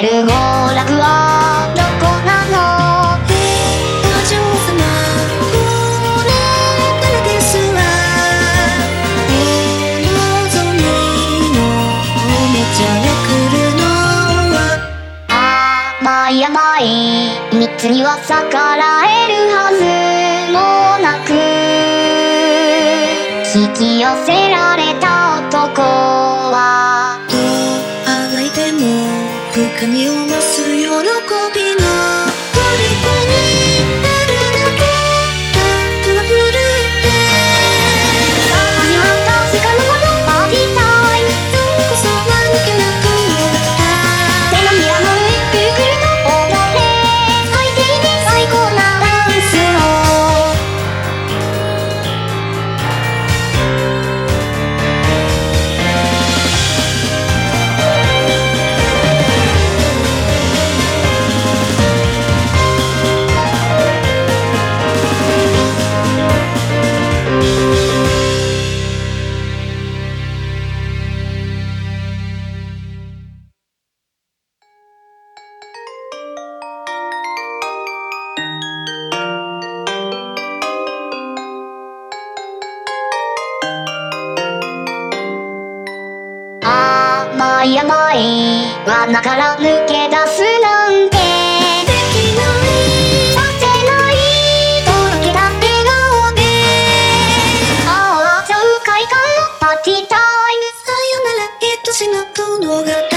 れる娯楽はどこなのお嬢様これからですわお望みのめちゃが来るのは甘い甘い蜜には逆らえるはずもなく引き寄せられた男は深みを増す喜びい思い罠から抜け出すなんて。できない。させない。とろけた笑顔で。ああ爽快感のパーティータイム。さよなら。愛しの殿方さっと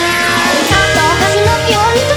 私のように